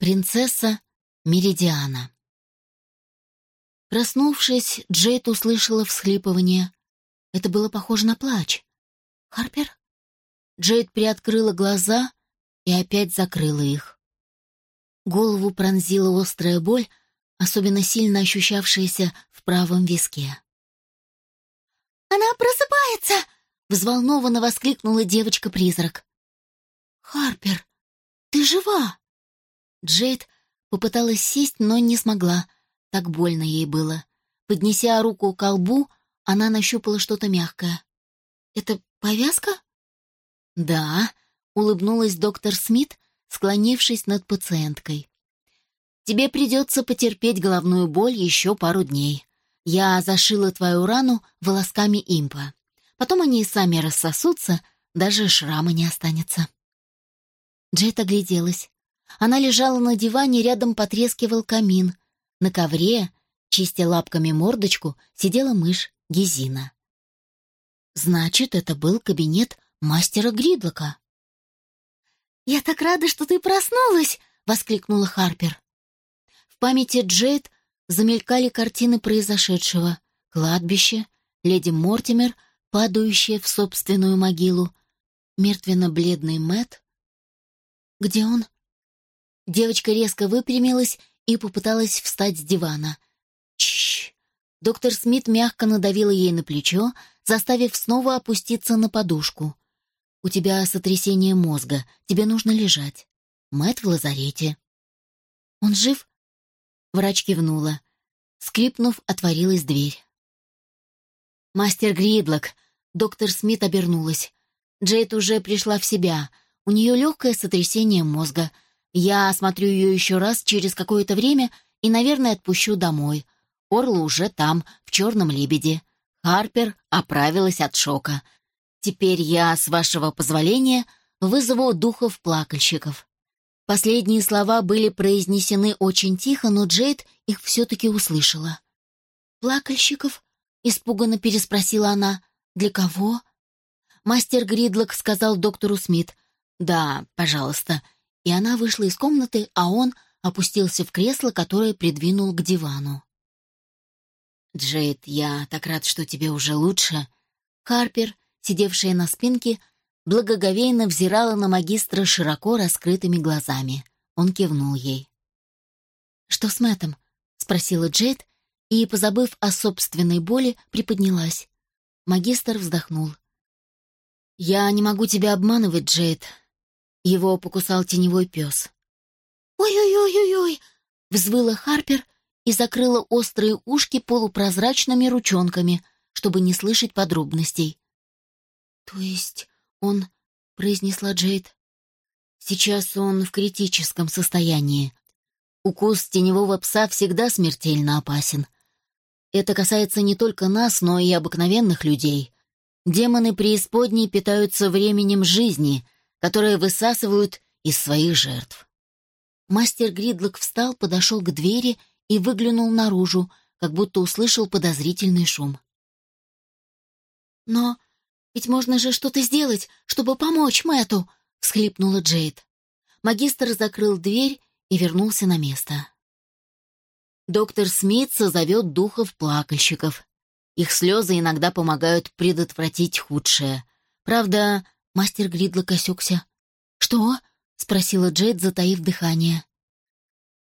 Принцесса Меридиана. Проснувшись, Джейд услышала всхлипывание. Это было похоже на плач. «Харпер?» Джейд приоткрыла глаза и опять закрыла их. Голову пронзила острая боль, особенно сильно ощущавшаяся в правом виске. «Она просыпается!» — взволнованно воскликнула девочка-призрак. «Харпер, ты жива!» Джейд попыталась сесть, но не смогла. Так больно ей было. Поднеся руку к колбу, она нащупала что-то мягкое. «Это повязка?» «Да», — улыбнулась доктор Смит, склонившись над пациенткой. «Тебе придется потерпеть головную боль еще пару дней. Я зашила твою рану волосками импа. Потом они сами рассосутся, даже шрама не останется». Джейд огляделась. Она лежала на диване, рядом потрескивал камин. На ковре, чистя лапками мордочку, сидела мышь Гезина. Значит, это был кабинет мастера Гридлока. «Я так рада, что ты проснулась!» — воскликнула Харпер. В памяти Джейд замелькали картины произошедшего. Кладбище, леди Мортимер, падающая в собственную могилу, мертвенно-бледный Мэт. Где он? Девочка резко выпрямилась и попыталась встать с дивана. Чш. Доктор Смит мягко надавила ей на плечо, заставив снова опуститься на подушку. «У тебя сотрясение мозга, тебе нужно лежать. Мэт в лазарете». «Он жив?» Врач кивнула. Скрипнув, отворилась дверь. «Мастер Гридлок!» Доктор Смит обернулась. Джейд уже пришла в себя. У нее легкое сотрясение мозга — я осмотрю ее еще раз через какое-то время и, наверное, отпущу домой. Орла уже там, в черном лебеде. Харпер оправилась от шока. Теперь я, с вашего позволения, вызову духов-плакальщиков. Последние слова были произнесены очень тихо, но Джейд их все-таки услышала. «Плакальщиков?» — испуганно переспросила она. «Для кого?» Мастер Гридлок сказал доктору Смит. «Да, пожалуйста, и она вышла из комнаты, а он опустился в кресло, которое придвинул к дивану. «Джейд, я так рад, что тебе уже лучше». Харпер, сидевшая на спинке, благоговейно взирала на магистра широко раскрытыми глазами. Он кивнул ей. «Что с Мэттом?» — спросила Джейд, и, позабыв о собственной боли, приподнялась. Магистр вздохнул. «Я не могу тебя обманывать, Джейд. Его покусал теневой пес. «Ой-ой-ой-ой-ой!» — взвыла Харпер и закрыла острые ушки полупрозрачными ручонками, чтобы не слышать подробностей. «То есть он...» — произнесла Джейд. «Сейчас он в критическом состоянии. Укус теневого пса всегда смертельно опасен. Это касается не только нас, но и обыкновенных людей. Демоны преисподней питаются временем жизни — которые высасывают из своих жертв. Мастер Гридлок встал, подошел к двери и выглянул наружу, как будто услышал подозрительный шум. «Но ведь можно же что-то сделать, чтобы помочь Мэту!» — всхлипнула Джейд. Магистр закрыл дверь и вернулся на место. Доктор Смит созовет духов-плакальщиков. Их слезы иногда помогают предотвратить худшее. Правда, Мастер Гридлок осекся. «Что?» — спросила Джейд, затаив дыхание.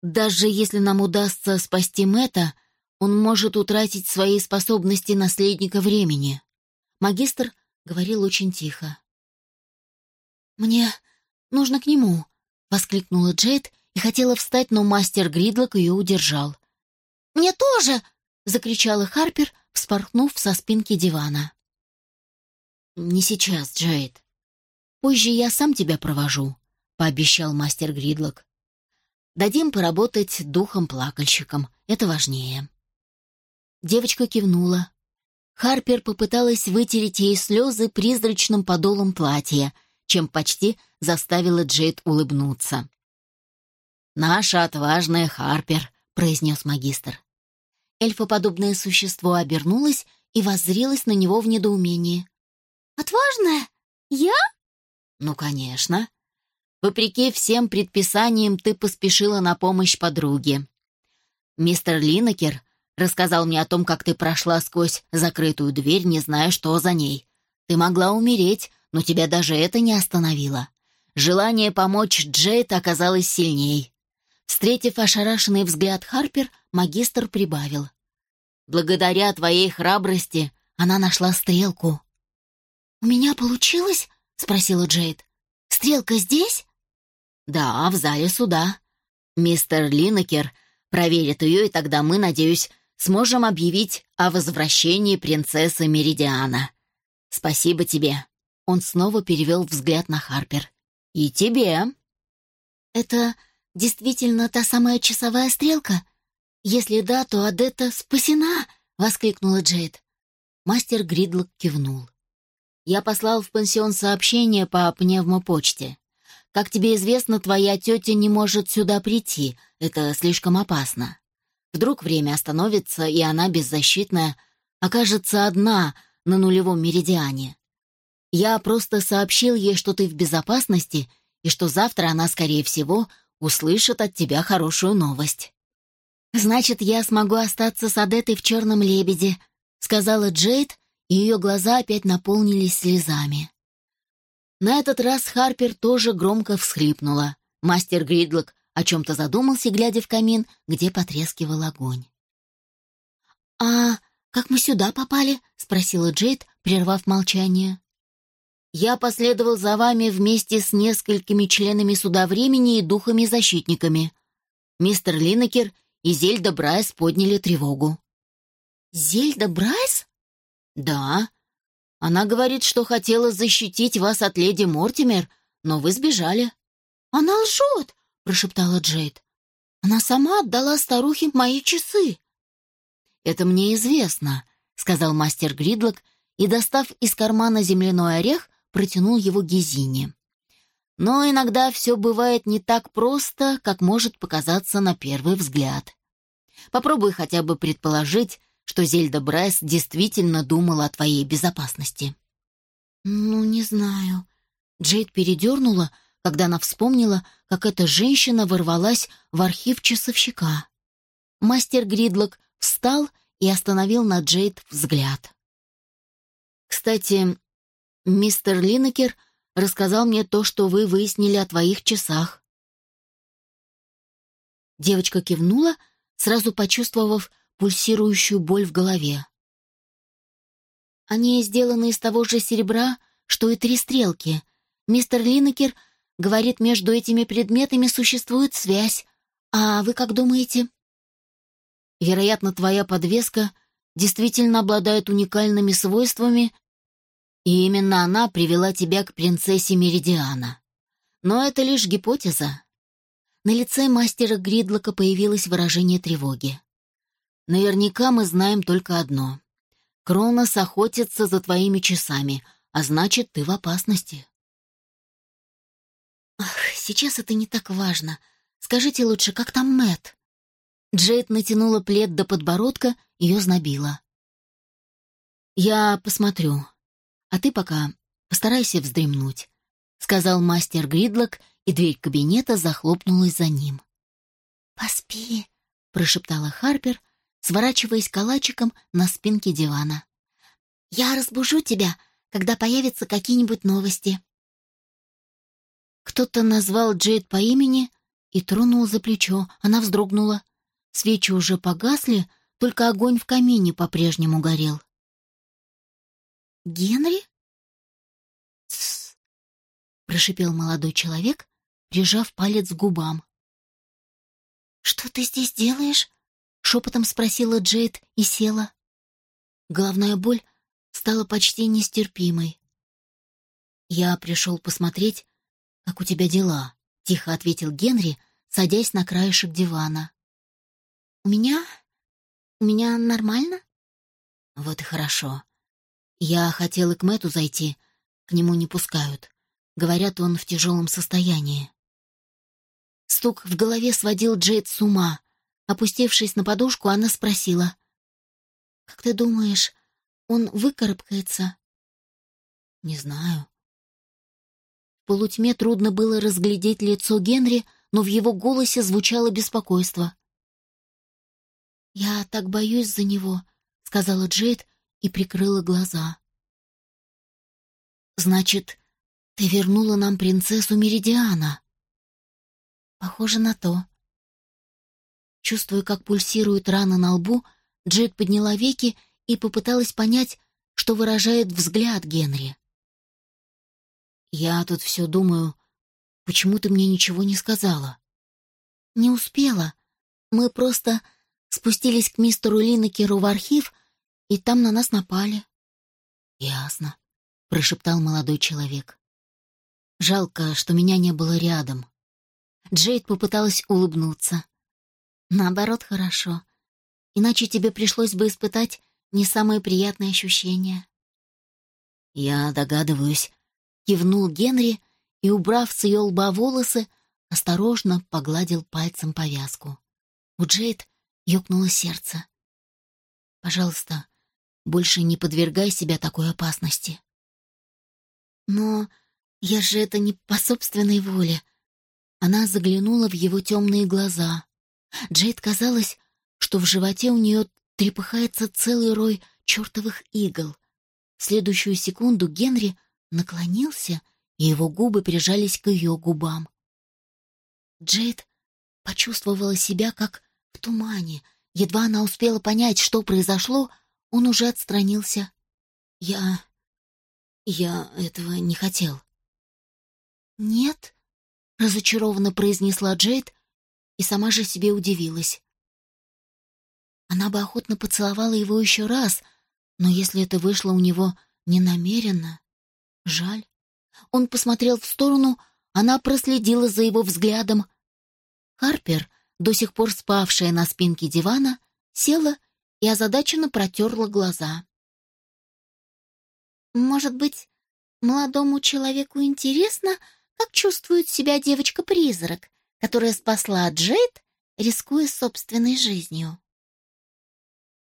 «Даже если нам удастся спасти Мэтта, он может утратить свои способности наследника времени». Магистр говорил очень тихо. «Мне нужно к нему», — воскликнула Джейд и хотела встать, но мастер Гридлок ее удержал. «Мне тоже!» — закричала Харпер, вспорхнув со спинки дивана. «Не сейчас, Джейд. Позже я сам тебя провожу», — пообещал мастер Гридлок. «Дадим поработать духом-плакальщиком, это важнее». Девочка кивнула. Харпер попыталась вытереть ей слезы призрачным подолом платья, чем почти заставила Джейд улыбнуться. «Наша отважная Харпер», — произнес магистр. Эльфоподобное существо обернулось и воззрелось на него в недоумении. «Отважная? Я?» «Ну, конечно. Вопреки всем предписаниям ты поспешила на помощь подруге. Мистер Линнекер рассказал мне о том, как ты прошла сквозь закрытую дверь, не зная, что за ней. Ты могла умереть, но тебя даже это не остановило. Желание помочь Джейд оказалось сильней. Встретив ошарашенный взгляд Харпер, магистр прибавил. «Благодаря твоей храбрости она нашла стрелку». «У меня получилось?» — спросила Джейд. «Стрелка здесь?» «Да, в зале суда. Мистер Линнекер проверит ее, и тогда мы, надеюсь, сможем объявить о возвращении принцессы Меридиана. Спасибо тебе». Он снова перевел взгляд на Харпер. «И тебе». «Это действительно та самая часовая стрелка? Если да, то Адетта спасена!» — воскликнула Джейд. Мастер Гридлок кивнул. «Я послал в пансион сообщение по пневмопочте. Как тебе известно, твоя тетя не может сюда прийти. Это слишком опасно. Вдруг время остановится, и она, беззащитная, окажется одна на нулевом меридиане. Я просто сообщил ей, что ты в безопасности, и что завтра она, скорее всего, услышит от тебя хорошую новость. «Значит, я смогу остаться с Адетой в «Черном лебеде», — сказала Джейд, и ее глаза опять наполнились слезами. На этот раз Харпер тоже громко всхлипнула. Мастер Гридлок о чем-то задумался, глядя в камин, где потрескивал огонь. «А как мы сюда попали?» — спросила Джейд, прервав молчание. «Я последовал за вами вместе с несколькими членами суда времени и духами-защитниками. Мистер Линнекер и Зельда Брайс подняли тревогу». «Зельда Брайс?» «Да. Она говорит, что хотела защитить вас от леди Мортимер, но вы сбежали». «Она лжет!» — прошептала Джейд. «Она сама отдала старухе мои часы». «Это мне известно», — сказал мастер Гридлок и, достав из кармана земляной орех, протянул его Гезине. «Но иногда все бывает не так просто, как может показаться на первый взгляд. Попробуй хотя бы предположить, что Зельда Брайс действительно думала о твоей безопасности. «Ну, не знаю». Джейд передернула, когда она вспомнила, как эта женщина ворвалась в архив часовщика. Мастер Гридлок встал и остановил на Джейд взгляд. «Кстати, мистер Линнекер рассказал мне то, что вы выяснили о твоих часах». Девочка кивнула, сразу почувствовав, пульсирующую боль в голове. Они сделаны из того же серебра, что и три стрелки. Мистер Линнекер говорит, между этими предметами существует связь. А вы как думаете? Вероятно, твоя подвеска действительно обладает уникальными свойствами, и именно она привела тебя к принцессе Меридиана. Но это лишь гипотеза. На лице мастера Гридлока появилось выражение тревоги. Наверняка мы знаем только одно. Кронос охотится за твоими часами, а значит, ты в опасности. Ах, сейчас это не так важно. Скажите лучше, как там Мэт? Джейд натянула плед до подбородка, ее знобило. «Я посмотрю. А ты пока постарайся вздремнуть», — сказал мастер Гридлок, и дверь кабинета захлопнулась за ним. «Поспи», — прошептала Харпер, сворачиваясь калачиком на спинке дивана. «Я разбужу тебя, когда появятся какие-нибудь новости». Кто-то назвал Джейд по имени и тронул за плечо. Она вздрогнула. Свечи уже погасли, только огонь в камине по-прежнему горел. «Генри?» «Тссс!» — прошипел молодой человек, прижав палец к губам. «Что ты здесь делаешь?» Шепотом спросила Джейд и села. Головная боль стала почти нестерпимой. «Я пришел посмотреть, как у тебя дела», — тихо ответил Генри, садясь на краешек дивана. «У меня... у меня нормально?» «Вот и хорошо. Я хотел и к Мэту зайти, к нему не пускают. Говорят, он в тяжелом состоянии». Стук в голове сводил Джейд с ума. Опустившись на подушку, она спросила. «Как ты думаешь, он выкарабкается?» «Не знаю. полутьме трудно было разглядеть лицо Генри, но в его голосе звучало беспокойство. «Я так боюсь за него», — сказала Джейд и прикрыла глаза. «Значит, ты вернула нам принцессу Меридиана?» «Похоже на то». Чувствуя, как пульсирует рана на лбу, Джейд подняла веки и попыталась понять, что выражает взгляд Генри. «Я тут все думаю, почему ты мне ничего не сказала?» «Не успела. Мы просто спустились к мистеру Линнекеру в архив, и там на нас напали». «Ясно», — прошептал молодой человек. «Жалко, что меня не было рядом». Джейд попыталась улыбнуться. «Наоборот, хорошо. Иначе тебе пришлось бы испытать не самые приятные ощущения». «Я догадываюсь», — кивнул Генри и, убрав с ее лба волосы, осторожно погладил пальцем повязку. У Джейд ёкнуло сердце. «Пожалуйста, больше не подвергай себя такой опасности». «Но я же это не по собственной воле». Она заглянула в его темные глаза. Джейд казалось, что в животе у нее трепыхается целый рой чертовых игл. В следующую секунду Генри наклонился, и его губы прижались к ее губам. Джейд почувствовала себя как в тумане. Едва она успела понять, что произошло, он уже отстранился. «Я... я этого не хотел». «Нет», — разочарованно произнесла Джейд и сама же себе удивилась. Она бы охотно поцеловала его еще раз, но если это вышло у него ненамеренно, жаль. Он посмотрел в сторону, она проследила за его взглядом. Харпер, до сих пор спавшая на спинке дивана, села и озадаченно протерла глаза. «Может быть, молодому человеку интересно, как чувствует себя девочка-призрак, которая спасла Джейд, рискуя собственной жизнью?»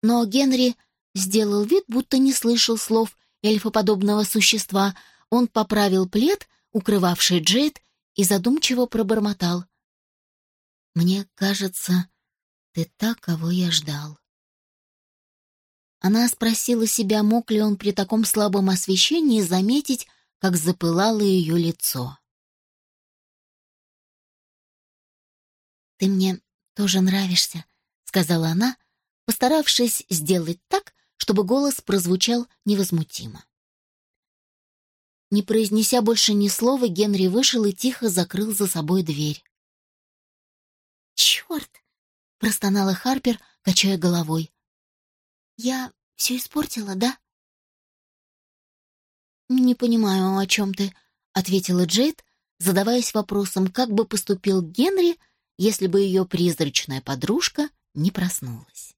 Но Генри сделал вид, будто не слышал слов эльфоподобного существа. Он поправил плед, укрывавший Джейд, и задумчиво пробормотал. «Мне кажется, ты та, кого я ждал». Она спросила себя, мог ли он при таком слабом освещении заметить, как запылало ее лицо. «Ты мне тоже нравишься», — сказала она, постаравшись сделать так, чтобы голос прозвучал невозмутимо. Не произнеся больше ни слова, Генри вышел и тихо закрыл за собой дверь. «Черт!» — простонала Харпер, качая головой. «Я все испортила, да?» «Не понимаю, о чем ты», — ответила Джейд, задаваясь вопросом, как бы поступил Генри, если бы ее призрачная подружка не проснулась.